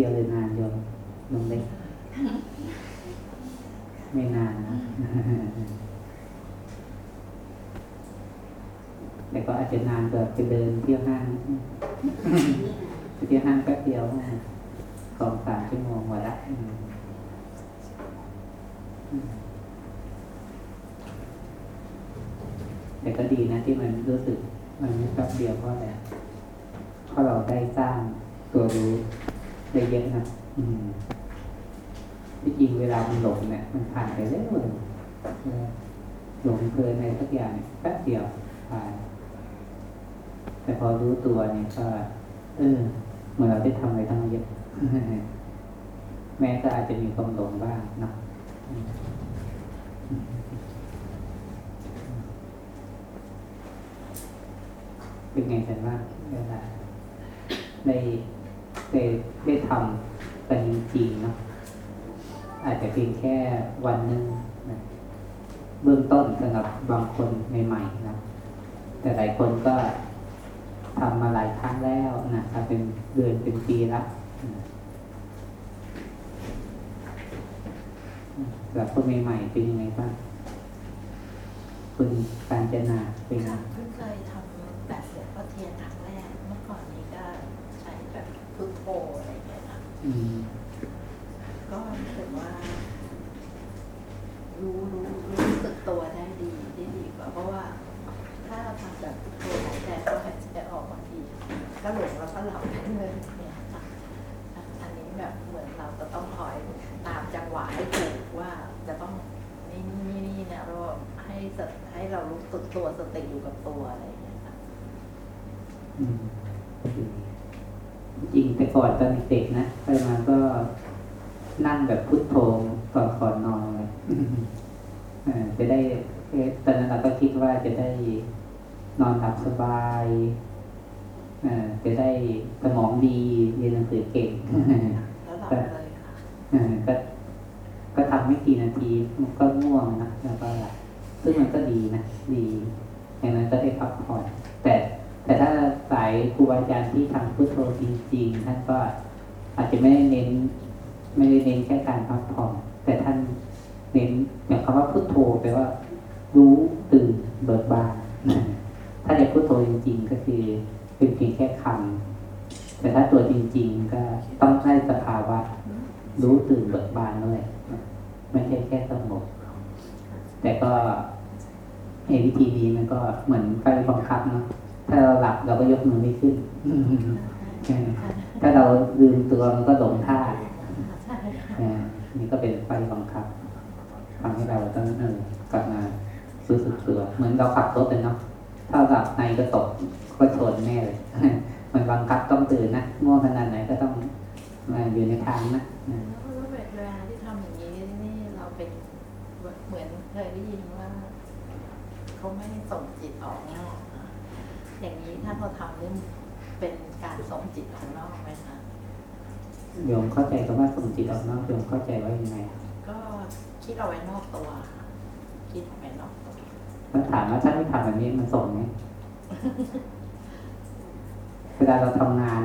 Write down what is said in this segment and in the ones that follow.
ดียวเลยนานโยมลงเล็ก ไม่นานนะแต่ก็อาจจะนานกว่าไปเดินเที่ยวห้างไปเที่ยวห้างแป๊บเดียวสองสามชั่วโมงหมดละอืมอืมแต่ก็ดีนะที่มันรู้สึกมันไม่แป๊บเดียวเพราะอะไรเพราะเราได้สร้างตัวรู้ ได้เยอะนะอืมที่จริงเวลามันหลงเนี่ยมันผ่านไปเร็วเลยหลงเพลินในสักอย่างเนี่ยแป๊บเดียวผ่าน แต่พอรู้ตัวเนี่ยก็เออเหมื่อนเราได้ทำอะไรทั้งเยอะแม้ก็อาจจะมีความหลงบ้างนะเป็นไงกันบ้างเวลาได้ ได้ได้ทำกันจริงๆเนาะอาจจะเพียงแค่วันหนึ่งนะเบื้องต้นสำหรับบางคนใหม่ๆนะแต่หลายคนก็ทำมาหลายครั้งแล้วนะทำเป็นเดือนเป็นปีแล้วนะสำหรับคนใหม่ๆเป็นยังไงบ้างคุณการเจนาเป็นไงค่ะเพิ่งเคยทำแบบหลวงพอเทียนครั้ ก็รู้สึกว่า รู้รู้รู้สึกตัวได้ดีได้ดีกว่าเพราะว่า ถ้าเราทำแบบพุทโธหายใจเข้าหายใจออกบางทีก็หลงแล้วก็หลับไปเลยเนี่ยค่ะอันนี้แบบเหมือนเราจะต้องคอยตามจังหวะให้ถูกว่าจะต้องนี่นี่นี่เนี่ยเราให้ให้เรารู้สึกตัวสติอยู่กับตัวอะไรอย่างเงี้ยค่ะอืม ก่อนตอนเด็กๆนะไปมาก็นั่งแบบพุทโธก่อนก่อนนอนเลยเออจะได้เอ๊ะตอนนั้นเราก็คิดว่าจะได้นอนหลับสบายเออจะได้สมองดีเรียนหนังสือเก่งแล้วหลับเลยค่ะเออก็ก็ทำไม่กี่นาทีมันก็ง่วงนะแล้วก็หลับซึ่งมันก็ดีนะดีอย่างนั้นก็ได้พักผ่อนแต่แต่ถ้าสา ยครูบาอาจารย์ที่ทำพุทโธจริง ๆ ท่านก็อาจจะไม่ได้เน้น ไม่ได้เน้นแค่การพักผ่อนแต่ท่านเน้นอย่างคำว่าพุทโธแปลว่า รู้ตื่นเบิกบานถ้าจะพุทโธจริง ๆ ก็คือเป็นเพียงแค่คำแต่ถ้าตัวจริง ๆ ก็ต้องได้สภาวะรู้ตื่นเบิกบานด้วยไม่ใช่แค่สงบแต่ก็ไอ้วิธีนี้มันก็เหมือนไฟบังคับเนาะ ถ้าเราหลับเราก็ยกมือไม่ขึ้น ถ้าเราลืมตัวมันก็หลงท่าใช่ค่ะอ่านี่ก็เป็นไฟบังคับทำให้เราต้องเออกลับมารู้สึกตัวเหมือนเราขับรถเลยเนาะถ้าหลับในก็ตกก็ชนแน่เลยมันบังคับต้องตื่นนะง่วงขนาดไหนก็ต้องมาอยู่ในทางนะอ่าแล้วเวลาที่ทำอย่างนี้นี่เราเป็นเหมือนเคยได้ยินว่า เขาไม่ให้ส่งจิตออกนอกนะ อย่างนี้ถ้าเราทำนี่เป็นการส่งจิตออกนอกไหมคะโยมเข้าใจคำว่าส่งจิตออกนอกโยมเข้าใจว่ายังไงก็คิดเอาไว้นอกตัวค่ะคิดเอาไว้นอกตัวถ้าถามว่าถ้าไม่ทำแบบนี้มันส่งไหมเวลาเราทำงาน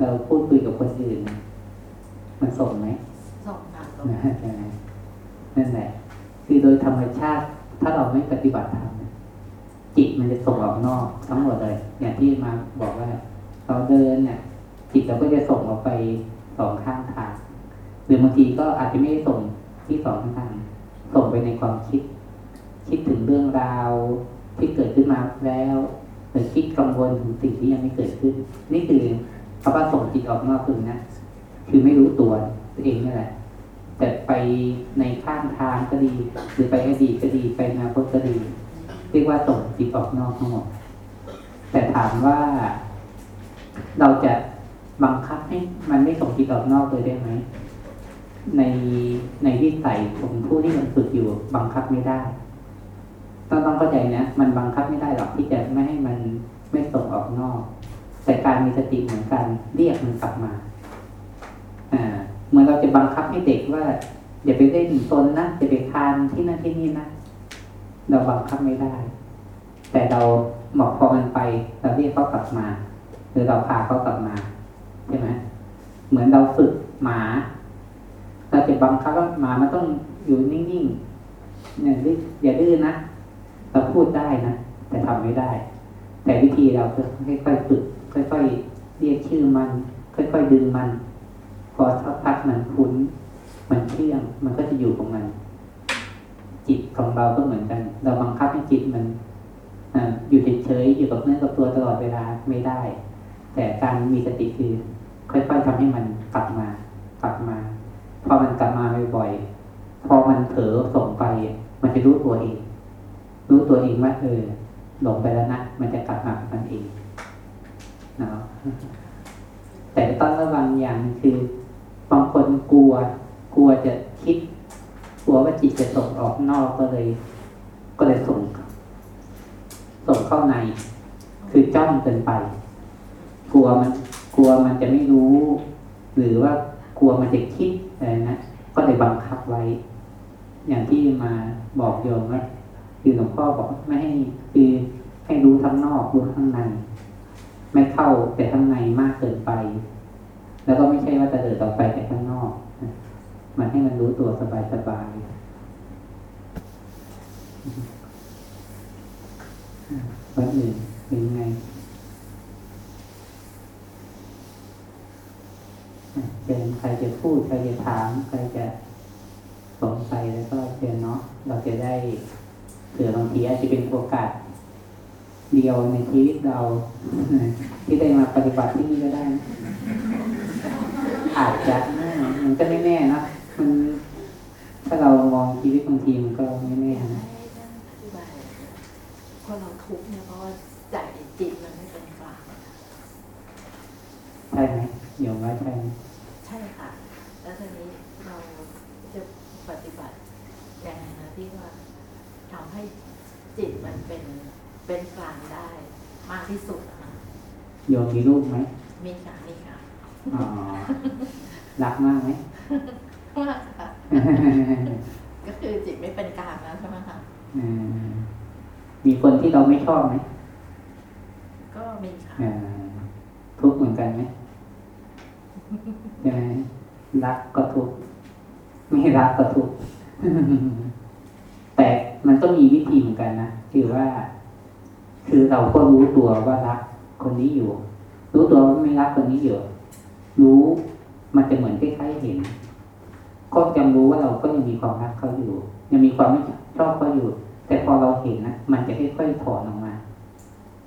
เราพูดคุยกับคนอื่น มันส่งไหมส่งงานตรงนะใช่ไหมนั่นแหละคือโดยธรรมชาติ ถ้าเราไม่ปฏิบัติธรรมเนี่ย จิตมันจะส่งออกนอกทั้งหมดเลยอย่างที่มาบอกว่าเราเดินเนี่ยจิตเราก็จะส่งออกไปสองข้างทางหรือบางทีก็อาจจะไม่ได้ส่งที่สองข้างทางส่งไปในความคิด คิดถึงเรื่องราวที่เกิดขึ้นมาแล้วหรือคิดกังวลถึงสิ่งที่ยังไม่เกิดขึ้น นี่คือคำว่าส่งจิตออกนอกคือนะคือไม่รู้ตัวตัวเองนี่แหละแต่ไปในข้างทางก็ดี หรือไปอดีตก็ดีไปอนาคตก็ดี รียกว่าส่งจิตออกนอกทั้งหมด แต่ถามว่าเราจะบังคับให้มันไม่ส่งจิตออกนอกเลยได้ไหมในในวิสัยของผู้ที่มันฝึกอยู่บังคับไม่ได้ ต้องต้องเข้าใจนะมันบังคับไม่ได้หรอกที่จะไม่ให้มันไม่ส่งออกนอก แต่การมีสติเหมือนกันเรียกมันกลับมาอ่าเหมือนเราจะบังคับให้เด็กว่าอย่าไปเล่นตนนะอย่าไปคานที่นั่นที่นี่นะ เราบังคับไม่ได้ แต่เราหมอกพอมันไป เราเรียกเขากลับมา หรือเราพาเขากลับมาใช่ไหมเหมือนเราฝึกหมาเราจะบังคับว่าหมามันต้องอยู่นิ่งๆเนี่ยดื้ออย่าดื้อนะเราพูดได้นะแต่ทำไม่ได้ แต่วิธีเราคือค่อยๆฝึกค่อยๆเรียกชื่อมัน ค่อยๆดึงมันพอสักพักมันคุ้น มันเชื่องมันก็จะอยู่ของมัน จิตของเราก็เหมือนกัน เราบังคับให้จิตมันอยู่เฉยๆอยู่กับเนื้อกับตัวตลอดเวลาไม่ได้ แต่การมีสติคือค่อยๆทำให้มันกลับมากลับมา พอมันกลับมาบ่อยๆพอมันเผลอส่งไป มันจะรู้ตัวเอง รู้ตัวเองว่าเออหลงไปแล้วนะมันจะกลับมาของมันเองเนาะแต่ต้องระวังอย่างคือบางคนกลัว กลัวจะคิด วว่าจิตจะส่งออกนอกก็เลย ก็เลยส่ง ส่งเข้าใน คือจ้องเกินไป กลัวมัน กลัวมันจะไม่รู้ หรือว่ากลัวมันจะคิดอะไรนะก็เลยบังคับไว้ อย่างที่มาบอกโยมว่าคือหลวงพ่อบอกไม่ให้คือให้รู้ทั้งนอกรู้ข้งในไม่เข้าแต่ข้างในมากเกินไป แล้วก็ไม่ใช่ว่าจะเดินต่อไปแต่ข้างนอก มันให้มันรู้ตัวสบายสบายๆวันอื่นเป็นไงเชิญใครจะพูดใครจะถามใครจะสงสัยแล้วก็เชิญเนาะเราจะได้เผื่อบางทีอาจจะเป็นโอกาสเดียวในชีวิตเรา ที่ได้มาปฏิบัติที่นี่ก็ได้ อาจจะนะมันก็ไม่แน่นะ มันถ้าเรามองชีวิตบางทีมันก็ไม่แน่นะอธิบายพอเราทุกข์เนี่ยเพราะว่าใจจิตมันไม่เป็นกลางใช่ไหมโยมว่าใช่ไหมใช่ค่ะ แล้วทีนี้เราจะปฏิบัติยังไงนะที่ว่าทำให้จิตมันเป็นเป็นกลางได้มากที่สุดนะคะโยมมีลูกไหมมีค่ะมีค่ะอ๋อรักมากไหม มากค่ะก็คือจิตไม่เป็นกลางแล้วใช่ไหมคะอืมมีคนที่เราไม่ชอบไหมก็มีค่ะอ่าทุกข์เหมือนกันไหมใช่ไหมรักก็ทุกข์ไม่รักก็ทุกข์แต่มันก็มีวิธีเหมือนกันนะคือว่า คือเราก็รู้ตัวว่ารักคนนี้อยู่ รู้ตัวว่าไม่รักคนนี้อยู่ รู้มันจะเหมือนคล้ายๆเห็น ก็จำรู้ว่าเราก็ยังมีความรักเขาอยู่ ยังมีความไม่ชอบเขาอยู่ แต่พอเราเห็นนะมันจะค่อยๆถอนออกมา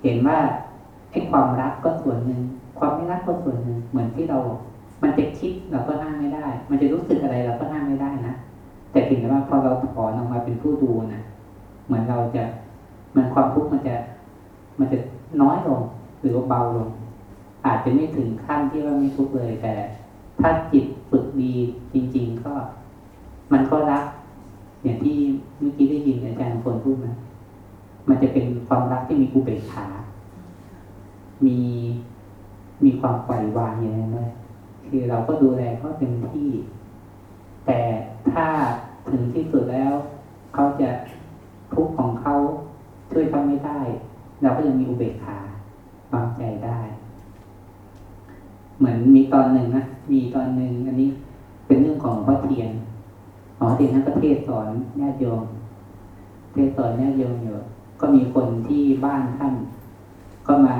เห็นว่าไอ้ความรักก็ส่วนหนึ่งความไม่รักก็ส่วนหนึ่งเหมือนที่เรา มันจะคิดเราก็ห้ามไม่ได้ มันจะรู้สึกอะไรเราก็ห้ามไม่ได้นะแต่เพียงแต่ว่าพอเราถอนออกมาเป็นผู้ดูนะเหมือนเราจะมันความทุกข์มันจะ มันจะน้อยลงหรือว่าเบาลง อาจจะไม่ถึงขั้นที่ว่าไม่ทุกข์เลยแต่ ถ้าจิตฝึกดีจริง ๆ ก็มันก็รัก อย่างที่เมื่อกี้ได้ยินอาจารย์คนพูดนะมันจะเป็นความรักที่มีอุเบกขา มีมีความปล่อยวางอย่างนั้นเลยคือเราก็ดูแลเขาเต็มที่ แต่ถ้าถึงที่สุดแล้ว เขาจะทุกข์ของเขาช่วยเขาไม่ได้ เราก็ยังมีอุเบกขาวางใจได้ เหมือนมีตอนหนึ่งนะ มีตอนหนึ่งอันนี้เป็นเรื่องของพ่อเทียนหลวงพ่อเทียนท่านก็เทศสอนญาติโยม เทศสอนญาติโยมอยู่ ก็มีคนที่บ้านท่าน ก็มา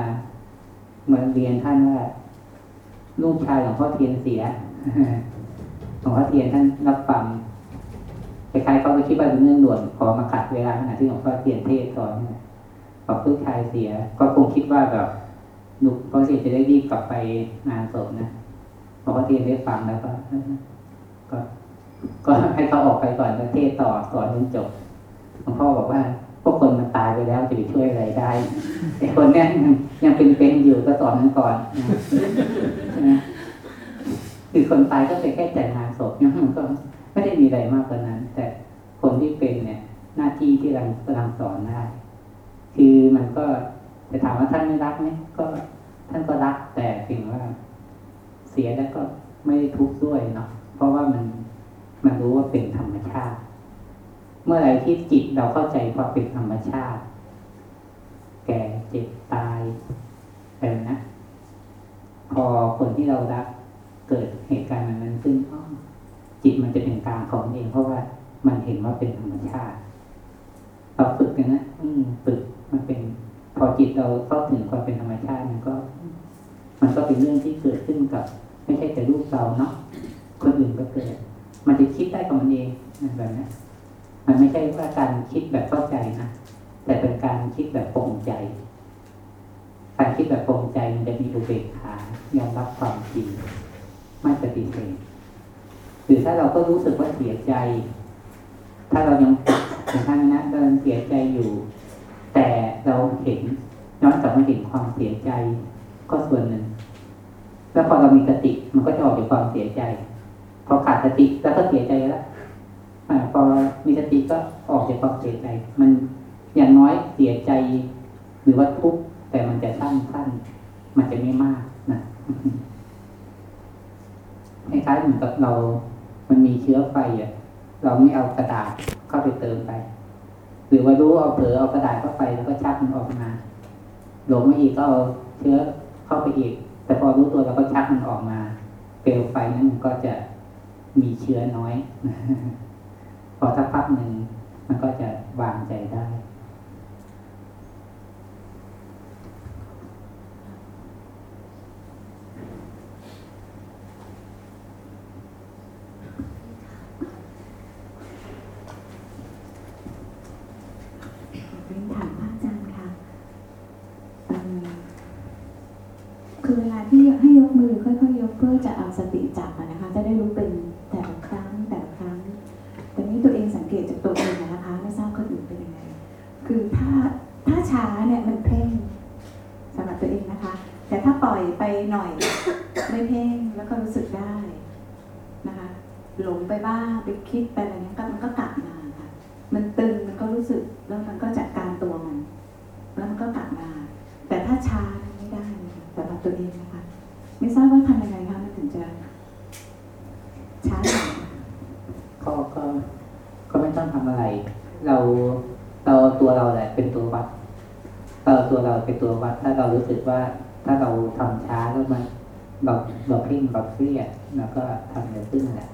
เหมือนเรียนท่านว่าลูกชายหลวงพ่อเทียนเสียหลวงพ่อเทียนท่านรับฟังคล้ายๆเขาก็คิดว่าเป็นเรื่องด่วนขอมาขัดเวลาขณะที่หลวงพ่อเทียนเทศสอนบอกลูกชายเสีย ก็คงคิดว่าแบบลูกพ่อเทียนจะได้รีบกลับไปงานศพนะ หลวงพ่อเทีได้ฟังแล้วก็ก็ ก็ให้เขาออกไปก่อนแล้วเทศต่อสอนจนจบหลวงพ่อบอกว่า พวกคนมันตายไปแล้วจะไปช่วยอะไรได้ไอ้คนเนี้ยยังยังเป็นเป็นอยู่ก็สอนมันก่อนคือคนตายก็เป็นแค่จัดงานศพเนี่ยมันก็ไม่ได้มีอะไรมากกว่านั้น แต่คนที่เป็นเนี่ย หน้าที่ที่เรากำลังสอนได้คือมันก็จะถามว่าท่านไม่รักไหมก็ท่านก็รักแต่เพียงว่า เสียแล้วก็ไม่ได้ทุกข์ด้วยเนาะเพราะว่ามันมันรู้ว่าเป็นธรรมชาติ เมื่อไหร่ที่จิตเราเข้าใจความเป็นธรรมชาติ แก่เจ็บตายอะไรนะ พอคนที่เรารักเกิดเหตุการณ์แบบนั้นขึ้นจิตมันจะเป็นกลางของเอง เพราะว่ามันเห็นว่าเป็นธรรมชาติเราฝึกกันนะอืมฝึกมันเป็น พอจิตเราเข้าถึงความเป็นธรรมชาติมันก็ มันก็เป็นเรื่องที่เกิดขึ้นกับ ไม่ใช่แต่ลูกเราเนาะคนอื่นก็เกิด มันจะคิดได้กับมันเองแบบนี้มันไม่ใช่ว่าการคิดแบบเข้าใจนะแต่เป็นการคิดแบบปรงใจการคิดแบบปรงใจมันจะมีอุเบกขายอมรับความจริงไม่ปฏิเสธหรือถ้าเราก็รู้สึกว่าเสียใจ ถ้าเรายังถึงขั้นนั้นเราเสียใจอยู่ แต่เราเห็นย้อนกลับมาเห็นความเสียใจก็ส่วนหนึ่ง แล้วพอเรามีสติมันก็จะออกจากความเสียใจ พอขาดสติแล้วก็เสียใจแล้วอพอมีสติก็ออกจากความเสียใจ มันอย่างน้อยเสียใจ หรือว่าทุกข์แต่มันจะสั้นสั้นมันจะไม่มากนะคล้ายๆเหมือนกับเรา มันมีเชื้อไฟอะ เราไม่เอากระดาษเข้าไปเติมไป หรือว่ารู้เอาเผลอเอากระดาษเข้าไปแล้วก็ชักมันออกมาหลงมาอีกก็เอาเชื้อเข้าไปอีก แต่พอรู้ตัวเราก็ชักมันออกมา เปลวไฟนั้นมันก็จะมีเชื้อน้อย พอสักพักหนึ่งมันก็จะวางใจได้ เรียนถามพระอาจารย์ค่ะเอิ่มคือเวลาที่ให้ยกมือ ค่อยๆยกเพื่อจะเอาสติจับนะคะ จะได้รู้เป็นแต่ละครั้งแต่ละครั้ง แต่นี้ตัวเองสังเกตจากตัวเองนะคะ ไม่ทราบคนอื่นเป็นยังไง คือถ้าถ้าช้าเนี่ยมันเพ่งสำหรับตัวเองนะคะ แต่ถ้าปล่อยไปหน่อยไม่เพ่งแล้วก็รู้สึกได้นะคะ หลงไปบ้างไปคิดไปอะไรเนี้ยก็มันก็กลับมาค่ะ มันตึงมันก็รู้สึกแล้วมันก็จัดการตัวมัน แล้วมันก็กลับมา แต่ถ้าช้านั้นไม่ได้นะคะสำหรับตัวเองนะคะ ไม่ทราบว่าทำยังไงคะมันถึงจะ ช้าหน่อยนะคะ ก็ก็ก็ไม่ต้องทำอะไร เราเราเอาตัวเราแหละเป็นตัววัดเราเอาตัวเราเป็นตัววัด ถ้าเรารู้สึกว่า ถ้าเราทำช้าแล้วมันเราเราเพ่งเราเครียดแล้วก็ทำเร็วขึ้นแหละ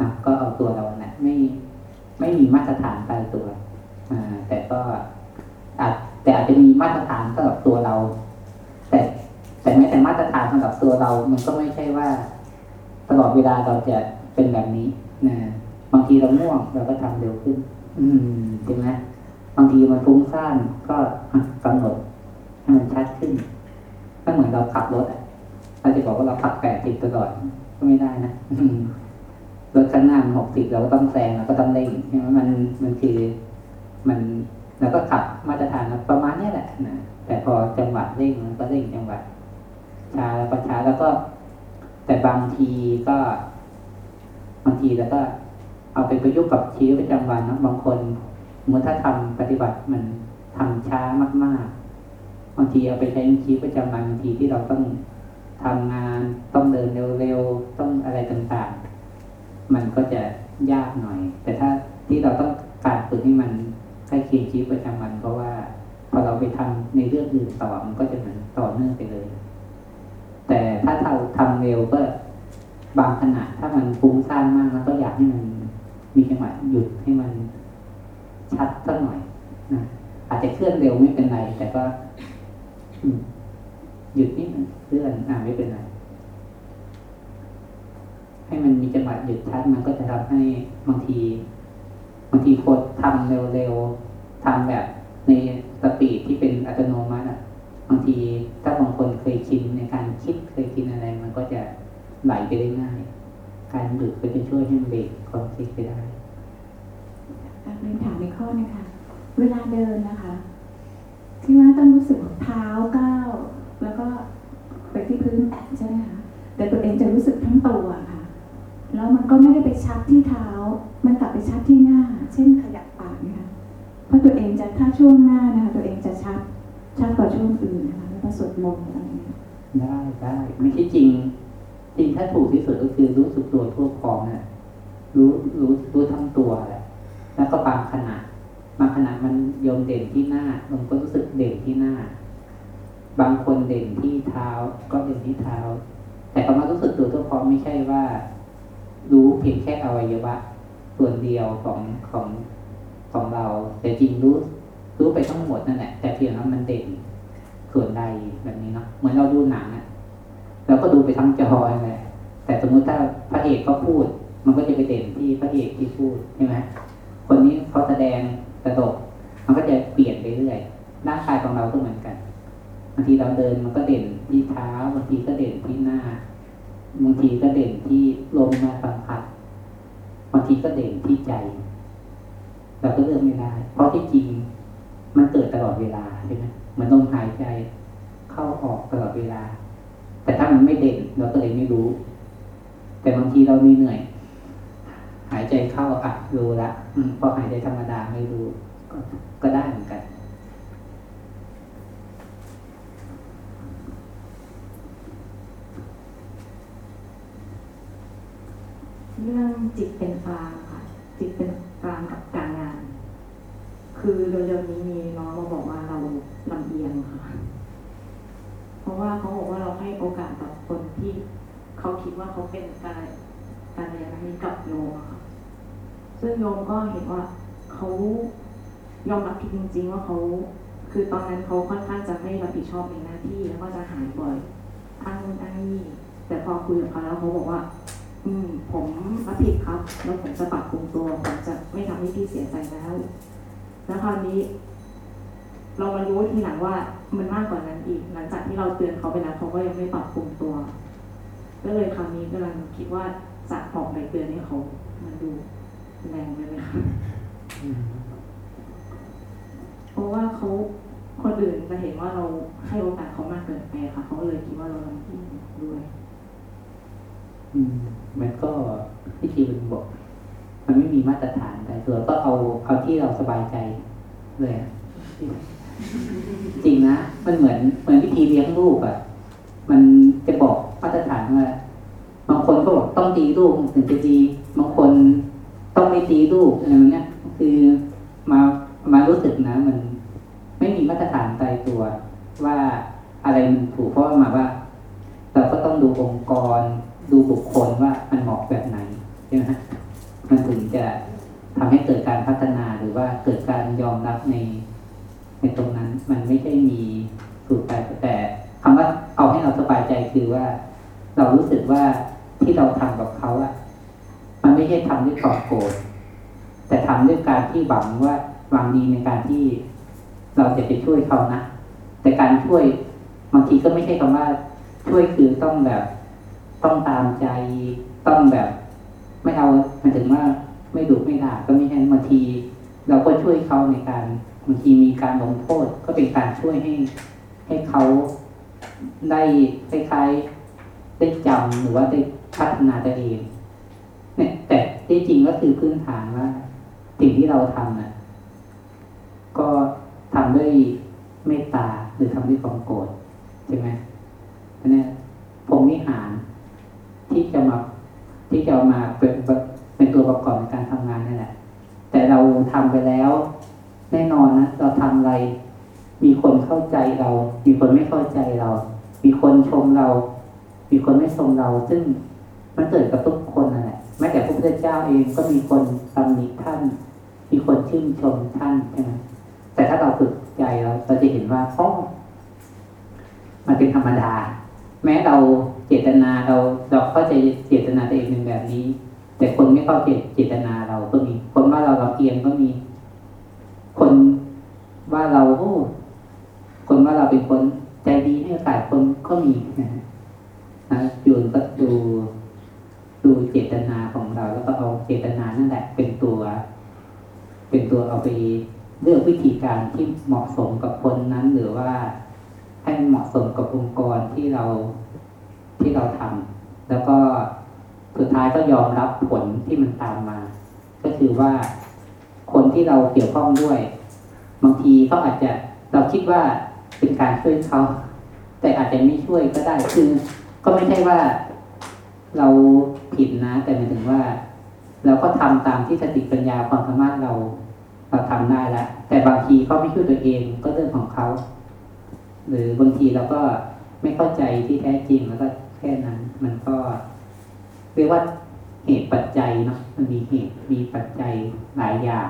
อะก็เอาตัวเราแหละไม่ไม่มีมาตรฐานตายตัว อ่า แต่ก็อาจแต่อาจจะมีมาตรฐานสำหรับตัวเรา แต่ แต่แม้แต่มาตรฐานสำหรับตัวเรา มันก็ไม่ใช่ว่า ตลอดเวลาเราจะเป็นแบบนี้นะบางทีเราง่วงเราก็ทำเร็วขึ้น อืมใช่ไหมบางทีมันฟุ้งซ่านก็อะกำหนดให้มันชัดขึ้นก็เหมือนเราขับรถอะเราจะบอกว่าเราขับแปดสิบตลอดก็ไม่ได้นะรถข้างหน้ามันหกสิบเราก็ต้องแซงเราก็ต้องเร่งใช่ไหมมันมันคือมันเราก็ขับมาตรฐานประมาณนี้แหละนะแต่พอจังหวะเร่งมันก็เร่งจังหวะ ช้าแล้วก็ช้าแล้วก็ แต่บางทีก็ บางทีแล้วก็ เอาไปประยุกต์กับชีวิตประจำวันนะบางคนสมมติถ้าทำปฏิบัติมันทำช้ามากๆ บางทีเอาไปใช้ในชีวิตประจำวันบางทีที่เราต้องทำงานต้องเดินเร็วๆต้องอะไรต่างๆ มันก็จะยากหน่อย แต่ถ้าที่เราต้องการฝึกให้มันใกล้เคียงชีวิตประจำวันเพราะว่าพอเราไปทำในเรื่องอื่นต่อมันก็จะเหมือนต่อเนื่องไปเลย แต่ถ้าเราทำเร็วก็บางขณะถ้ามันฟุ้งซ่านมากแล้วก็อยากให้มันมีจังหวะหยุดให้มันชัดสักหน่อยนะอาจจะเคลื่อนเร็วไม่เป็นไร แต่ก็หยุดนิดนึงเคลื่อนอ่าไม่เป็นไรให้มันมีจังหวะหยุดชัดมันก็จะทำให้บางทีบางทีคดทำเร็วๆทำแบบในสปีดที่เป็นอัตโนมัติอะ บางทีถ้าบางคนเคยชินในการคิดเคยชินอะไร มันก็จะไหลไปได้ง่าย การหยุดก็จะช่วยให้เบรกความคิดไปได้เรียนถามในข้อนะคะ เวลาเดินนะคะ ที่ว่าต้องรู้สึกเท้าก้าวแล้วก็ไปที่พื้นแตะใช่ไหมคะแต่ตัวเองจะรู้สึกทั้งตัวค่ะ แล้วมันก็ไม่ได้ไปชัดที่เท้า มันกลับไปชัดที่หน้า เช่นขยับปากนะคะเพราะตัวเองจะถ้าช่วงหน้านะคะตัวเองจะชัด ชัดกว่าช่วงอื่นนะคะแล้วก็สวดมนต์อะไรอย่างเงี้ยได้ได้ไม่ใช่จริง จริงถ้าถูกที่สุดก็คือรู้สึกตัวทั่วพร้อมนะรู้รู้รู้ทั้งตัวแหละแล้วก็บางขณะบางขณะมันโยมเด่นที่หน้าบางคนรู้สึกเด่นที่หน้า บางคนเด่นที่เท้า ก็เด่นที่เท้า แต่ก็มารู้สึกตัวทั่วพราะไม่ใช่ว่า รู้เพียงแค่อวัยวะ ส่วนเดียวของของของเรา แต่จริงรู้ รู้ไปทั้งหมดนั่นแหละแต่เพียงว่ามันเด่นส่วนใดแบบนี้เนาะเหมือนเราดูหนังอะเราก็ดูไปทั้งจอนั่นแหละแต่สมมุติถ้าพระเอกเขาพูด มันก็จะไปเด่นที่พระเอกที่พูดใช่ไหมคนนี้เขาแสดงกระดกมันก็จะเปลี่ยนไปเรื่อยร่างกายของเราก็เหมือนกันบางทีเราเดินมันก็เด่นที่เท้าบางทีก็เด่นที่หน้าบางทีก็เด่นที่ลมมาสัมผัสบางทีก็เด่นที่ใจ เราก็เลือกไม่ได้ เพราะที่จริง มันเกิดตลอดเวลาใช่ไหมมือนลมหายใจเข้าออกตลอดเวลา แต่ถ้ามันไม่เด่นเราก็เลยไม่รู้ แต่บางทีเรามีเหนื่อย หายใจเข้าอะรู้ละอืมพอหายใจธรรมดาไม่รู้ก็ก็ได้เหมือนกันเรื่องจิตเป็นกลางค่ะจิตเป็นกลางกับการง คือเร็วๆนี้มีน้องมาบอกว่าเราลำเอียงค่ะ เพราะว่าเขาบอกว่าเราให้โอกาสกับคนที่เขาคิดว่าเขาเป็นการการเรียนนี้กับโยมค่ะ ซึ่งโยมก็เห็นว่าเขายอมรับผิดจริง ๆ ว่าเขาคือตอนนั้นเขาค่อนข้างจะไม่รับผิดชอบในหน้าที่แล้วก็จะหายบ่อยอ้างนู่นอ้างนี่แต่พอคุยกับเขาแล้วเขาบอกว่า อืม ผมรับผิดครับ แล้วผมจะปรับปรุงตัวผมจะไม่ทำให้พี่เสียใจแล้ว แล้วคราวนี้ เรามารู้ทีหลังว่ามันมากกว่านั้นอีก หลังจากที่เราเตือนเขาไปแล้วเขาก็ยังไม่ปรับปรุงตัว ก็เลยคราวนี้กำลังคิดว่าจะออกไปเตือนให้เขามันดูแรงไปไหมคะเพราะว่าเขาคนอื่นจะเห็นว่าเราให้โอกาสเขามากเกินไปค่ะเขาเลยคิดว่าเราลำที่ด้วย อืมมันก็ที่จริงมันบอก มันไม่มีมาตรฐานแต่ตัวก็เอาเอาที่เราสบายใจเลยอะจริงนะมันเหมือนเหมือนวิธีเลี้ยงลูกอะ่ะ มันจะบอกมาตรฐานว่าบางคนก็บอกต้องตีลูกถึงจะดีบางคนต้องไม่ตีลูกอะไรเนี้ยคือมามารู้สึกนะ มันไม่มีมาตรฐานตายตัว ว่าอะไรมันถูกเพราะหมาว่า เราก็ต้องดูองค์กร ดูบุคคลว่ามันเหมาะแบบไหนใช่ไหม มันถึงจะทำให้เกิดการพัฒนาหรือว่าเกิดการยอมรับในในตรงนั้นมันไม่ใช่มีสูตรไปแต่คำว่าเอาให้เราสบายใจคือว่า เรารู้สึกว่าที่เราทำกับเขาอะมันไม่ใช่ทำด้วยความโกรธแต่ทำด้วยการที่หวังว่าหวังดีในการที่เราจะไปช่วยเขานะแต่การช่วยบางทีก็ไม่ใช่คำว่าช่วยคือต้องแบบ ต้องตามใจต้องแบบ ไม่เอาหมายถึงว่าไม่ดุไม่ด่าก็ไม่ใช่บางที เราก็ช่วยเขาในการบางทีมีการลงโทษก็เป็นการช่วยให้ ให้เขาได้คล้ายๆได้จำหรือว่าได้พัฒนาตัวเองเนี่ยแต่ที่จริงก็คือพื้นฐานว่าสิ่งที่เราทำน่ะ ก็ทำด้วยเมตตาหรือทำด้วยความโกรธใช่ไหมอันเนี้ยผมวิหารที่จะมา ที่จะเอามาเป็นเป็นตัวประกอบในการทำงานนี่แหละ แต่เราทำไปแล้ว แน่นอนนะเราทำอะไร มีคนเข้าใจเรา มีคนไม่เข้าใจเรา มีคนชมเรา มีคนไม่ชมเรา ซึ่งมันเกิดกับทุกคนนั่นแหละแม้แต่พระพุทธเจ้าเองก็มีคนตำหนิท่าน มีคนชื่นชมท่านใช่ไหมแต่ถ้าเราฝึกใจเราเราจะเห็นว่าอ๋อมันเป็นธรรมดา แม้เรา เจตนาเราเราเข้าใจเจตนาตัวเองเป็นแบบนี้ แต่คนไม่เข้าใจเจตนาเราก็มี คนว่าเราเราเอียงก็มี คนว่าเราโอ้คนว่าเราเป็นคนใจดีให้โอกาสคนก็มีนะฮะนะยูนก็ดูดูเจตนาของเรา แล้วก็เอาเจตนานั่นแหละ เป็นตัว เป็นตัวเอาไปเลือกวิธีการที่เหมาะสมกับคนนั้นหรือว่าให้เหมาะสมกับองค์กรที่เรา ที่เราทำแล้วก็สุดท้ายก็ยอมรับผลที่มันตามมา ก็คือว่าคนที่เราเกี่ยวข้องด้วย บางทีเขาอาจจะเราคิดว่าเป็นการช่วยเขาแต่อาจจะไม่ช่วยก็ได้คือก็ไม่ใช่ว่าเราผิดนะ แต่หมายถึงว่า เราก็ทำตามที่สติปัญญาความสามารถเราเราทำได้แล้วแต่บางทีเขาไม่ช่วยตัวเองก็เรื่องของเขาหรือบางทีเราก็ไม่เข้าใจที่แท้จริงแล้วก็ แค่นั้น มันก็เรียกว่าเหตุปัจจัยเนาะมันมีเหตุมีปัจจัยหลายอย่าง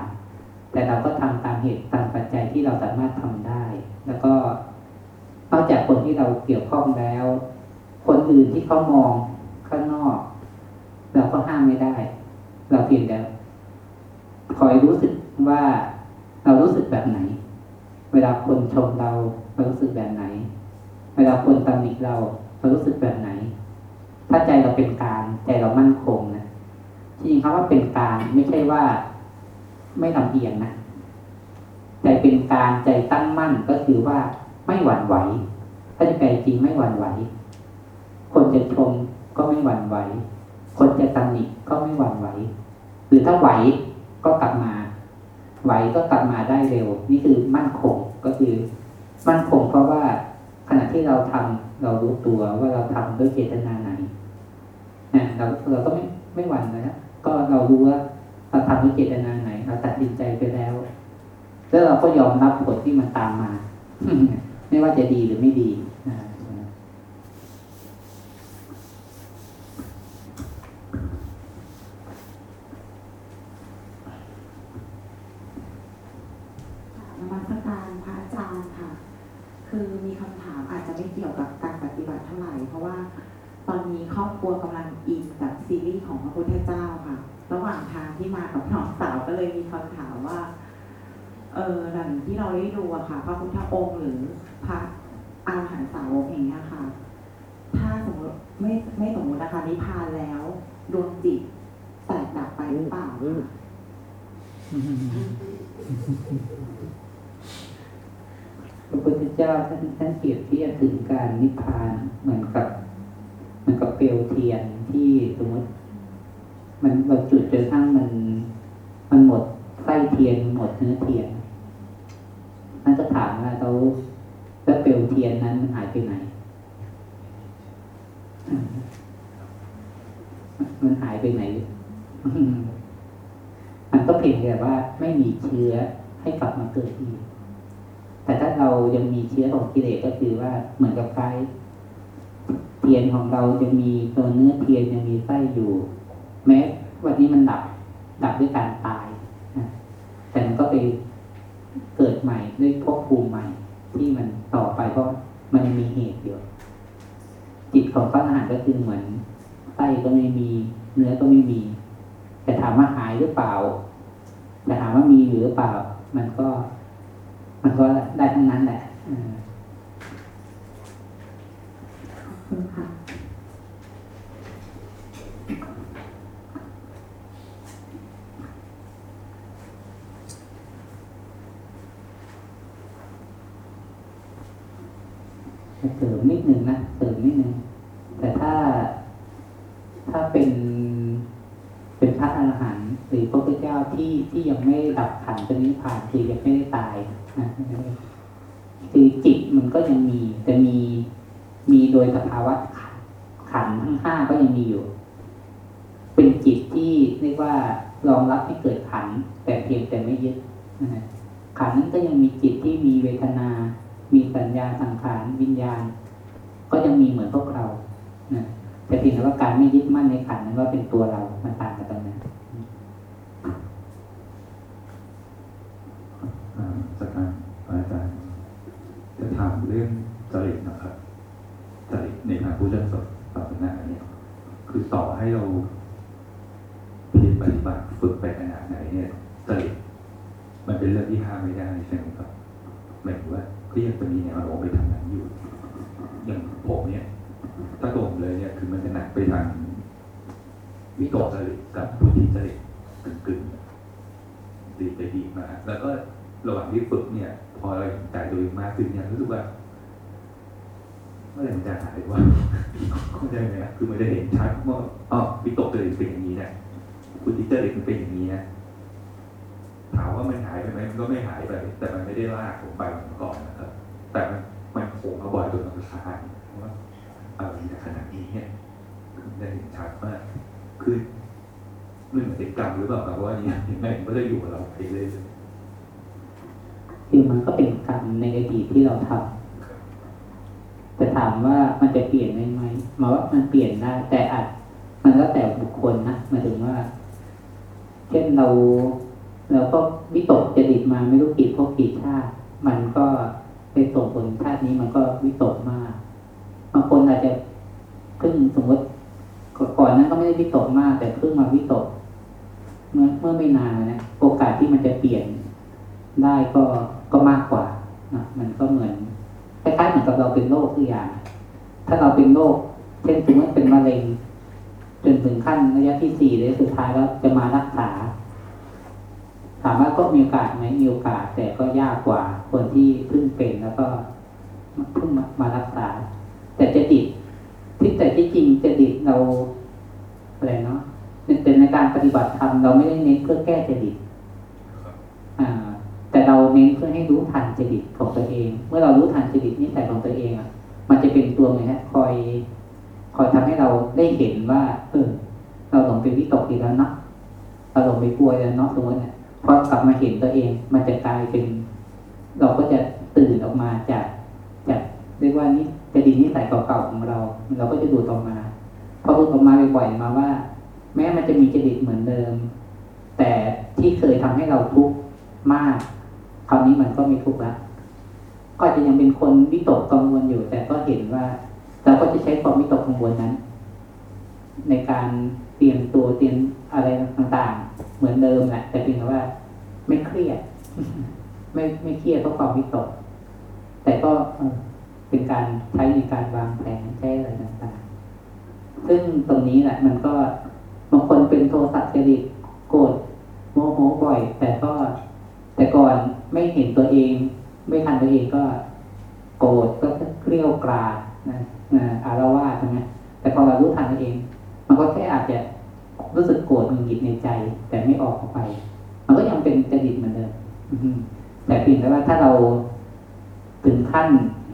แต่เราก็ทำตามเหตุตามปัจจัยที่เราสามารถทำได้ แล้วก็นอกจากคนที่เราเกี่ยวข้องแล้ว คนอื่นที่เขามองข้างนอก เราก็ห้ามไม่ได้ เราเพียงแต่คอยรู้สึกว่าเรารู้สึกแบบไหน เวลาคนชมเราเรารู้สึกแบบไหน เวลาคนตำหนิเรา เรารู้สึกแบบไหน ถ้าใจเราเป็นกลางใจเรามั่นคงนะจริงๆคำว่าเป็นกลางไม่ใช่ว่าไม่ลำเอียงนะใจเป็นกลางใจตั้งมั่นก็คือว่าไม่หวั่นไหว ถ้าจะแปจริงไม่หวั่นไหว คนจะชมก็ไม่หวั่นไหว คนจะตำหนิก็ไม่หวั่นไหว หรือถ้าไหวก็กลับมา ไหวก็กลับมาได้เร็ว นี่คือมั่นคงก็คือ มั่นคงเพราะว่าขณะที่เราทำ เรารู้ตัวว่าเราทำด้วยเจตนาไหนนะเราเราก็ไม่ไม่หวั่นนะก็เรารู้ว่าเราทำด้วยเจตนาไหนเราตัดสินใจไปแล้ว แล้วเราก็ยอมรับผลที่มันตามมา ไม่ว่าจะดีหรือไม่ดีนะ นมัสการพระอาจารย์ค่ะ คือมีคำถามอาจจะไม่เกี่ยวกับการปฏิบัติเท่าไหร่ เพราะว่าตอนนี้ครอบครัวกำลังอินกับซีรีส์ของพระพุทธเจ้าค่ะ ระหว่างทางที่มา กับน้องสาวก็เลยมีคำถามว่า เออหลังที่เราได้ดูอะค่ะ พระพุทธองค์หรือพระอาหารสาวกอย่างเงี้ยค่ะ ถ้าสมมติไม่ไม่สมมตินะคะนิพพานแล้วดวงจิตแตกดับไปหรือเปล่าคะพระพุทธเจ้าท่านท่านเปรียบเทียบถึงการนิพพานเหมือนกับ เหมือนกับเปลวเทียนที่สมมติ มันเราจุดจนกระทั่งมัน มันหมดไส้เทียนหมดเนื้อเทียนนั่นจะถามว่าเราแล้วเปลวเทียนนั้นมันหายไปไหน มันหายไปไหน มันก็เพียงแต่ว่าไม่มีเชื้อให้กลับมาเกิดอีกแต่ถ้าเรายังมีเชื้อของกิเลสก็คือว่าเหมือนกับไฟเทียนของเรายังมีตัวเนื้อเทียนยังมีไส้อยู่ แม้วันนี้มันดับดับด้วยการตายนะแต่มันก็ไปเกิดใหม่ด้วยภพภูมิใหม่ที่มันต่อไปเพราะมันมีเหตุอยู่จิตของพระอรหันต์ก็คือเหมือนไส้ก็ไม่มี เนื้อก็ไม่มี แต่ถามว่าหายหรือเปล่า แต่ถามว่ามีอยู่หรือเปล่า มันก็ มันก็ได้ทั้งนั้นแหละอืม ขอบคุณค่ะ เสริมนิดนึงนะเสริมนิดนึง แต่ถ้าถ้าเป็นเป็นพระอรหันต์หรือพระพุ ที่ที่ยังไม่ดับขันเป็นนิพพานคือยังไม่ได้ตายนะคือจิตมันก็ยังมีแต่มีมีโดยสภาวะขันขันทั้งห้าก็ยังมีอยู่ เป็นจิตที่เรียกว่ารองรับให้เกิดขันแต่เพียงแต่ไม่ยึดขันนั้นก็ยังมีจิตที่มีเวทนา มีสัญญาสังขารวิญญาณ ก็ยังมีเหมือนพวกเรานะแต่เพียงแต่ว่าการไม่ยึดมั่นในขันนั้นว่าเป็นตัวเรา มันต่างกันตรงนั้น อ่าจากการอาจารย์จะถามเรื่อง จริตนะครับจริตในทางพุทธศาสนาเนี่ยคือต่อให้เราเพียรปฏิบัติฝึกไปขนาดไหนเนี่ยจริตมันเป็นเรื่องที่ห้ามไม่ได้ใช่ไหมครับหมายถึงว่าก็ยังจะมีแนวโน้มไปทางนั้นอยู่ อย่างผมเนี่ย ถ้าตัวผมเลยเนี่ยคือมันจะหนักไปทางวิตกจริตกับพุทธิจริตกึ่งๆดีไปดีมา แล้วก็ระหว่างที่ฝึกเนี่ย พอเราเห็นใจตัวเองมากขึ้นเนี่ยรู้สึกว่า เมื่อไหร่มันจะหายวะเข้าใจไหมอะคือมันจะเห็นชัดว่าอ๋อวิตกเลยเป็นอย่างนี้นะคุณทิเตอร์เลยมันเป็นอย่างนี้นะถามว่ามันหายไปไหมมันก็ไม่หายไป แต่มันไม่ได้ลากผมไปเหมือนก่อนนะครับ แต่มันมันโผล่มาบ่อยจนมันคลายว่าอะไรในขนาดนี้เนี่ยได้เห็นชัดมาก คือมันเหมือนเป็นกรรมหรือเปล่าครับว่าอย่างนี้มันก็จะอยู่กับเราไปเรื่อยคือมันก็เป็นกรรมในอดีตที่เราทำ แต่ถามว่ามันจะเปลี่ยนได้ไหมมาว่ามันเปลี่ยนได้ แต่อาจมันแล้วแต่บุคคลนะหมายถึงว่า เช่นเราเราก็วิตกจริตมาไม่รู้กี่พบกี่ชาติมันก็ไปส่งผลชาตินี้มันก็วิตกมากบางคนอาจจะเพิ่งสมมติก่อนนั้นก็ไม่ได้วิตกมาก แต่เพิ่งมาวิตกเมื่อเมื่อไม่นานนะโอกาสที่มันจะเปลี่ยนได้ก็ก็มากกว่านะมันก็เหมือน คล้ายๆเหมือนกับเราเป็นโรคตัวอย่าง ถ้าเราเป็นโรคเช่นสมมติเป็นมะเร็งจนถึงขั้นระยะที่สี่เลยสุดท้ายแล้วจะมารักษา ถามว่าก็มีโอกาสไหมมีโอกาส แต่ก็ยากกว่าคนที่เพิ่งเป็นแล้วก็เพิ่งมารักษา แต่จะติดที่แต่ที่จริงจะติดเราอะไรเนาะแต่ในการปฏิบัติธรรมเราไม่ได้เน้นเพื่อแก้จริตอ่า แต่เราเน้นเพื่อให้รู้ทันจิตของตัวเอง เมื่อเรารู้ทันจิตนิสัยของตัวเองอะ มันจะเป็นตัวเหมือนฮะคอย คอยทำให้เราได้เห็นว่า เออ เราหลงไปวิตกอีกแล้วเนาะเราหลงไปกลัวแล้วเนาะสมมติเนี่ยพอกลับมาเห็นตัวเอง มันจะกลายเป็น เราก็จะตื่นออกมาจากจากเรียกว่านี่จะดีนิสัยเก่าๆของเรา เราก็จะดูดออมา พอดูดออมาบ่อยๆมาว่า แม้มันจะมีจริตเหมือนเดิม แต่ที่เคยทำให้เราทุกข์มาก คราวนี้มันก็ไม่ทุกข์ละก็จะยังเป็นคนวิตกกังวลอยู่ แต่ก็เห็นว่าเราก็จะใช้ความวิตกกังวลนั้น ในการเตรียมตัวเตรียมอะไรต่างๆ เหมือนเดิมแหละแต่เพียงแต่ว่าไม่เครียด ไม่ไม่เครียดเพราะความวิตก แต่ก็เออเป็นการใช้ในการวางแผนใช้อะไรต่างๆ ซึ่งตรงนี้แหละ มันก็บางคนเป็นโทสะจริตโกรธโมโหบ่อย แต่ก็ แต่ก่อนไม่เห็นตัวเอง ไม่ทันตัวเองก็โกรธก็เกลี้ยวกราดนะนะอารวาสใช่ไหมแต่พอเรารู้ทันตัวเอง มันก็แค่อาจจะรู้สึกโกรธหงุดหงิดในใจ แต่ไม่ออกออกไป มันก็ยังเป็นจริตเหมือนเดิมแต่เพียงแต่ว่าถ้าเราถึงขั้น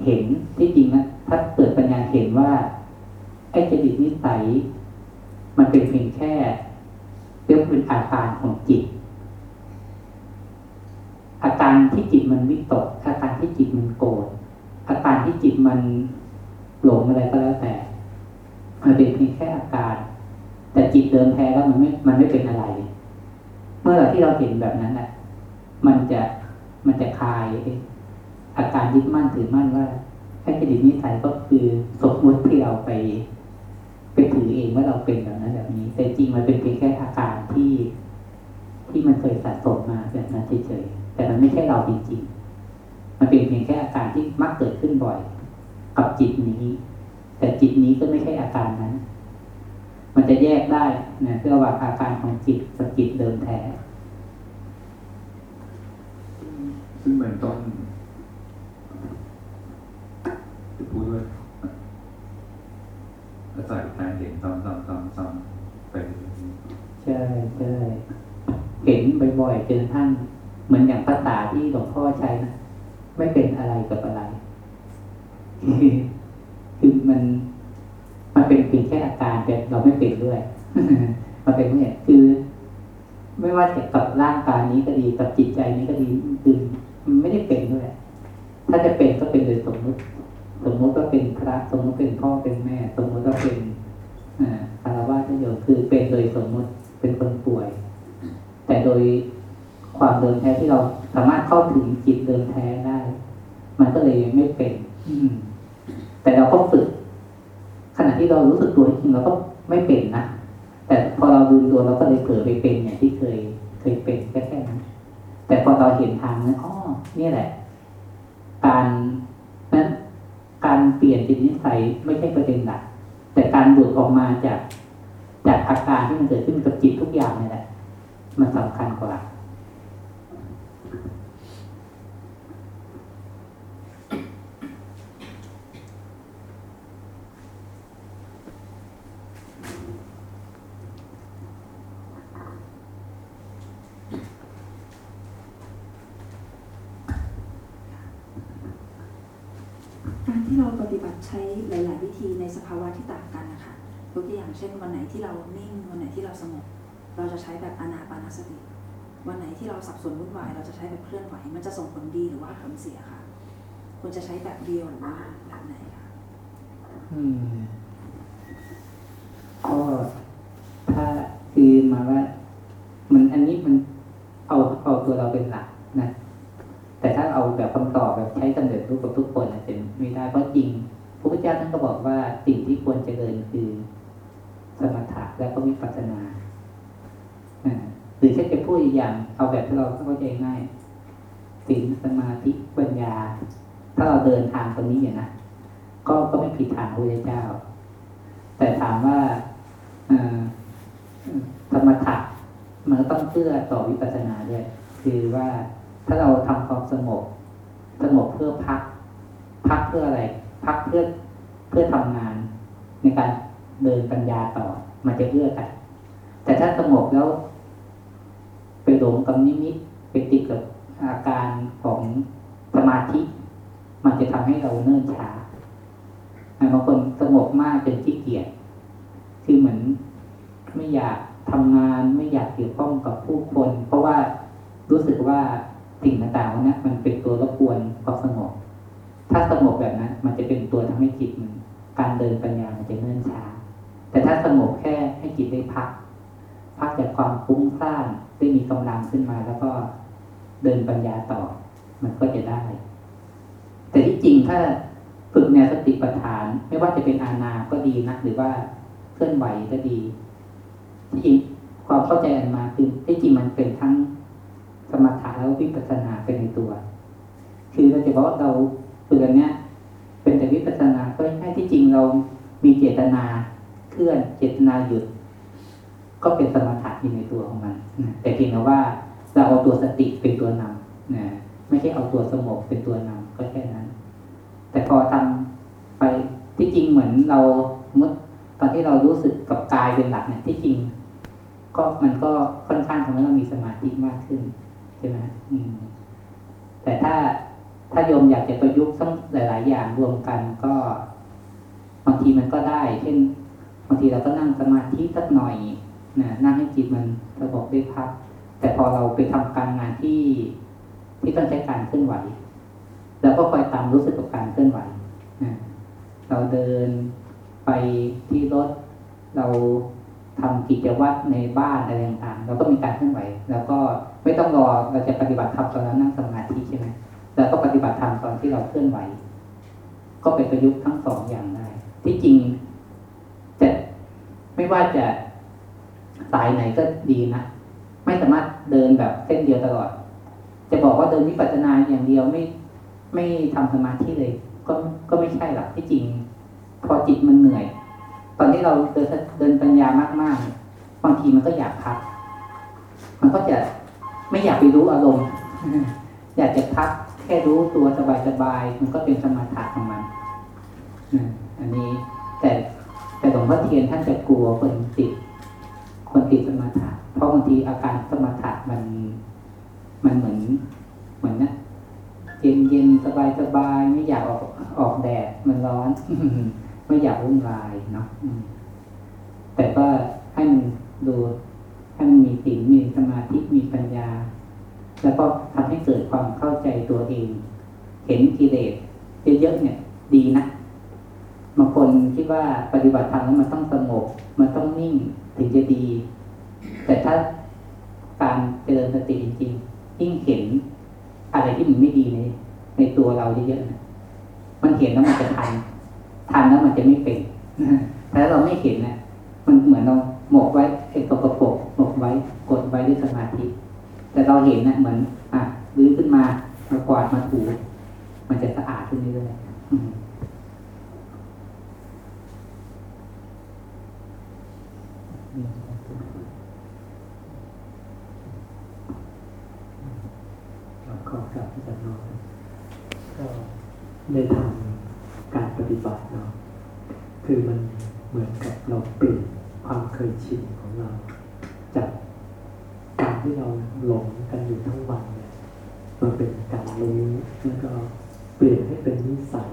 เห็นที่จริงนะถ้าเกิดปัญญาเห็นว่าไอ้จริตนิสัย มันเป็นเพียงแค่เรียกเป็นอาการของจิต อาการที่จิตมันวิตก อาการที่จิตมันโกรธ อาการที่จิตมันหลงอะไรก็แล้วแต่ มันเป็นเพียงแค่อาการ แต่จิตเดิมแท้แล้วมันไม่ มันไม่เป็นอะไร เมื่อไหร่ที่เราเห็นแบบนั้นแหละมันจะ มันจะคลายอาการยึดมั่นถือมั่นว่าแค่จิตนิสัยก็คือสมมติที่เราไปไปถือเองว่าเราเป็นแบบนั้นแบบนี้ แต่จริงมันเป็นเพียงแค่อาการที่ที่มันเคยสะสมมาแบบนั้นเฉยๆ แต่มันไม่ใช่เราจริงๆ มันเป็นเพียงแค่อาการที่มักเกิดขึ้นบ่อย กับจิตนี้ แต่จิตนี้ก็ไม่ใช่อาการนั้น มันจะแยกได้นะระหว่างอาการของจิตกับจิตเดิมแท้ซึ่งมันต้องจะพูดว่าอาศัยการเห็นซ้ำๆๆๆไปใช่ใช่เห็นบ่อยๆจนกระทั่ง เหมือนอย่างภาษาที่หลวงพ่อใช้นะไม่เป็นอะไรกับอะไร คือมันมันเป็นเพียงแค่อาการแต่เราไม่เป็นด้วย มันเป็นเนี่ยคือ ไม่ว่าจะกับร่างกายนี้ก็ดีกับจิตใจนี้ก็ดีคือมันไม่ได้เป็นด้วยถ้าจะเป็นก็เป็นโดยสมมติ สมมติว่าเป็นพระสมมติเป็นพ่อเป็นแม่ สมมติว่าเป็นอ่าคารวะโยมคือเป็นโดยสมมติเป็นคนป่วย แต่โดย ความเดิมแท้ที่เราสามารถเข้าถึงจิตเดิมแท้ได้ มันก็เลยไม่เป็น อืมแต่เราก็ฝึก ขณะที่เรารู้สึกตัวจริงเราก็ไม่เป็นนะแต่พอเราดูตัวเราก็เลยเผลอไปเป็นอย่างที่เคย เคยเป็นแค่แค่นั้นแต่พอเราเห็นทางนั้นอ๋อนี่แหละ การนั้นการเปลี่ยนจิตนิสัยไม่ใช่ประเด็นหลักแต่การหลุดออกมาจากจากอาการที่มันเกิดขึ้นกับจิตทุกอย่างนี่แหละมันสำคัญกว่า การที่เราปฏิบัติใช้หลาย ๆ วิธีในสภาวะที่ต่างกันนะคะยกตัวอย่าง เช่นวันไหนที่เรานิ่ง วันไหนที่เราสงบ เราจะใช้แบบอนาปานสติ วันไหนที่เราสับสนวุ่นวาย เราจะใช้แบบเคลื่อนไหว มันจะส่งผลดีหรือว่าผลเสียค่ะควรจะใช้แบบเดียวหรือว่าแบบไหนคะอืมก็ แล้วก็วิปัสสนาอ่าหรือถ้าจะพูด อย่างเอาแบบที่เราเข้าใจง่ายศีลสมาธิปัญญา ถ้าเราเดินทางตรงนี้อยู่นะก็ก็ไม่ผิดทางพระพุทธเจ้า แต่ถามว่าธรรมถะมันต้องเพื่อต่อวิปัสสนาด้วยคือว่าถ้าเราทำความสงบสงบเพื่อพัก พักเพื่ออะไร พักเพื่อเพื่อทำงานในการเดินปัญญาต่อ มันจะเอื้อกันแต่ถ้าสงบแล้ว ไปหลงกับนิมิตไปติดกับอาการของสมาธิ มันจะทำให้เราเนิ่นช้าบางคนสงบมากจนขี้เกียจคือเหมือนไม่อยากทำงานไม่อยากเกี่ยวข้องกับผู้คน เพราะว่ารู้สึกว่าสิ่งต่างๆนั้นมันเป็นตัวรบกวนความสงบ ถ้าสงบแบบนั้น มันจะเป็นตัวทำให้จิตมันการเดินปัญญามันจะเนิ่นช้า แต่ถ้าสงบแค่ให้จิตได้พัก พักจากความฟุ้งซ่านได้มีกำลังขึ้นมาแล้วก็เดินปัญญาต่อ มันก็จะได้ แต่ที่จริงถ้าฝึกแนวสติปัฏฐาน ไม่ว่าจะเป็นอานาก็ดีนะหรือว่าเคลื่อนไหวก็ดี ที่จริงความเข้าใจอันมาคือที่จริงมันเป็นทั้งสมถะแล้ววิปัสสนาเป็นในตัว คือเราจะบอกว่าเราฝึกอันเนี้ย เป็นแต่วิปัสสนาก็ให้ที่จริงเรามีเจตนาเคลื่อนเจตนาหยุด ก็เป็นสมถะอยู่ในตัวของมันนะแต่เพียงแต่ว่าเราเอาตัวสติเป็นตัวนำนะไม่ใช่เอาตัวสงบเป็นตัวนำก็แค่นั้น แต่พอทำไปที่จริงเหมือนเราเมื่อตอนที่เรารู้สึกกับกายเป็นหลักเนี่ยที่จริง ก็มันก็ค่อนข้างทำให้เรามีสมาธิมากขึ้นใช่ไหมมแต่ถ้าถ้าโยมอยากจะประยุกต์ทั้งหลาย ๆ อย่างรวมกันก็บางทีมันก็ได้ เช่นบางทีเราก็นั่งสมาธิสักหน่อย นะนั่งให้จิตมันสงบได้พัก แต่พอเราไปทำการงานที่ที่ต้องใช้การเคลื่อนไหวเราก็คอยตามรู้สึกกับการเคลื่อนไหวนะเราเดินไปที่รถ เราทำกิจวัตรในบ้านอะไรต่างๆเราก็มีการเคลื่อนไหว แล้วก็ไม่ต้องรอเราจะปฏิบัติธรรมตอนนั้นนั่งสมาธิใช่ไหมแล้วก็ปฏิบัติธรรมตอนที่เราเคลื่อนไหว ก็เป็นประยุกต์ทั้งสองอย่างได้ ที่จริงจะไม่ว่าจะายไหนก็ดีนะ ไม่สามารถเดินแบบเส้นเดียวตลอด จะบอกว่าเดินวิปัสสนาอย่างเดียวไม่ไม่ทำสมาธิเลย ก็ก็ไม่ใช่หรอกที่จริง พอจิตมันเหนื่อย ตอนที่เราเดินเดินปัญญามากๆบางทีมันก็อยากพัก มันก็จะไม่อยากไปรู้อารมณ์ อยากจะพักแค่รู้ตัวสบายๆมันก็เป็นสมาธิของมันอันนี้แต่แต่หลวงพ่อเทียนท่านจะกลัวคนติด คนติดสมาธิเพราะบางทีอาการสมาธิมันมันเหมือนเหมือนนะเย็นเย็นสบายสบายไม่อยากออกออกแดดมันร้อนไม่อยากวุ่นวายเนาะแต่ก็ให้มันดูให้มันมีสิ่งมีสมาธิมีปัญญา แล้วก็ทำให้เกิดความเข้าใจตัวเอง เห็นกิเลสเยอะๆเนี่ย ดีนะบางคนคิดว่าปฏิบัติธรรมแล้วมันต้องสงบมันต้องนิ่ง ถึงจะดี แต่ถ้าการเจริญสติจริงยิ่งเห็นอะไรที่มันไม่ดีในในตัวเราเยอะๆมันเห็นแล้วมันจะทัน ทันแล้วมันจะไม่เป็นแต่ถ้าเราไม่เห็นนะมันเหมือนเราหมกไว้ไอ้ตกกระปกหมกไว้กดไว้ด้วยสมาธิ แต่เราเห็นนะเหมือน อะลื้อขึ้นมามากวาดมาถูมันจะสะอาดขึ้นเรื่อยๆอืมขอกลับที่จะนอนก็ ได้ทำการปฏิบัติเนาะคือมันเหมือนกับเราเปลี่ยนความเคยชินของเรา จากการที่เราหลงกันอยู่ทั้งวันเนี่ยมาเป็นการรู้แล้วก็เปลี่ยนให้เป็นนิสัย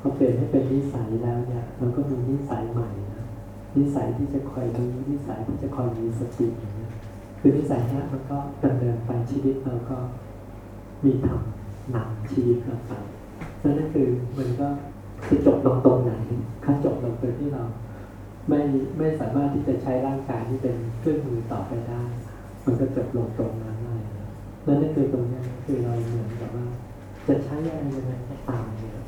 พอเปลี่ยนให้เป็นนิสัยแล้วเนี่ยมันก็มีนิสัยใหม่นะนิสัยที่จะคอยรู้นิสัยที่จะคอยมีสติอย่างเงี้ยคือนิสัยเนี้ยมันก็ดำเนินไปชีวิตเราก็มีทำนำชีวิตเราไป นั่นคือมันก็จะจบลงตรงไหนถ้าจบลงตรงที่เรา ไม่ไม่สามารถที่จะใช้ร่างกายที่เป็นเครื่องมือต่อไปได้ มันก็จบลงตรงนั้นเลยนะนั่นก็คือตรงนี้คือเราเหมือนกับว่า จะใช้อะไรยังไงก็ตามเนี่ย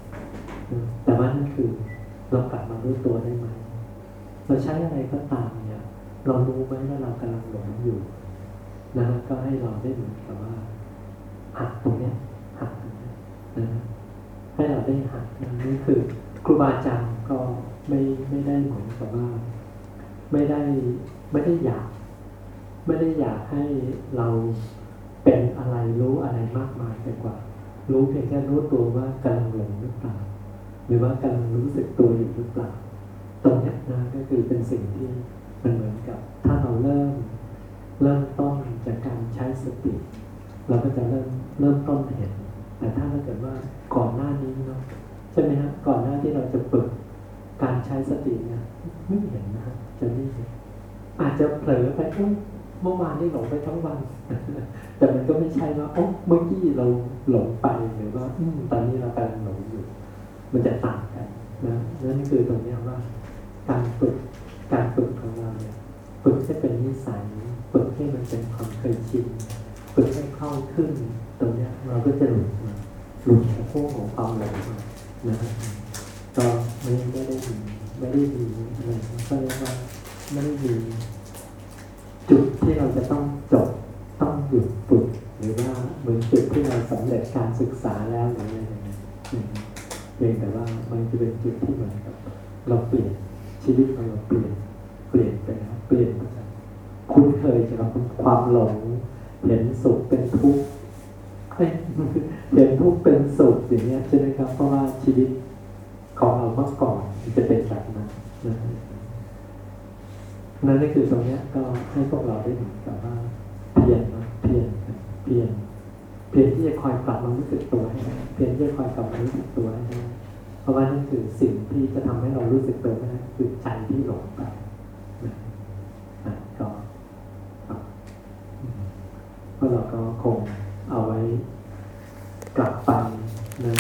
แต่ว่านั่นคือเรากลับมารู้ตัวได้ไหมเราใช้อะไรก็ตามเนี่ย เรารู้ไหมว่าเรากำลังหลงอยู่นะก็ให้เราได้เหมือนกับว่าหักตรงเนี้ยหักตรงเนี้ยนะ ให้เราได้หักนะนี่คือครูบาอาจารย์ก็ไม่ไม่ได้เหมือนกับว่า ไม่ได้ไม่ได้อยาก ไม่ได้อยากให้เราเป็นอะไรรู้อะไรมากมายไปกว่า รู้เพียงแค่รู้ตัวว่ากำลังหลงหรือเปล่าหรือว่ากำลังรู้สึกตัวอยู่หรือเปล่าตรงนี้นะก็คือเป็นสิ่งที่มันเหมือนกับ ถ้าเราเริ่มเริ่มต้นจากการใช้สติ เราก็จะเริ่มเริ่มต้นเห็น แต่ถ้าเราเกิดว่าก่อนหน้านี้เนาะใช่ไหมฮะก่อนหน้าที่เราจะฝึกการใช้สติเนี่ยไม่เห็นนะฮะจะไม่เห็นอาจจะเผลอไปเอ้เมื่อวานนี่หลงไปทั้งวัน แต่มันก็ไม่ใช่ว่าโอ้เมื่อกี้เราหลงไปหรือว่าอืมตอนนี้เรากำลังหลงอยู่ มันจะต่างกันนะนั่นคือตรงนี้ว่า การฝึกการฝึกของเราเนี่ยฝึกให้เป็นนิสัยฝึกให้มันเป็นความเคยชินฝึกให้คล่องขึ้น ตรงเนี้ยเราก็จะหลุดมาหลุดจากพวกของความหลง ม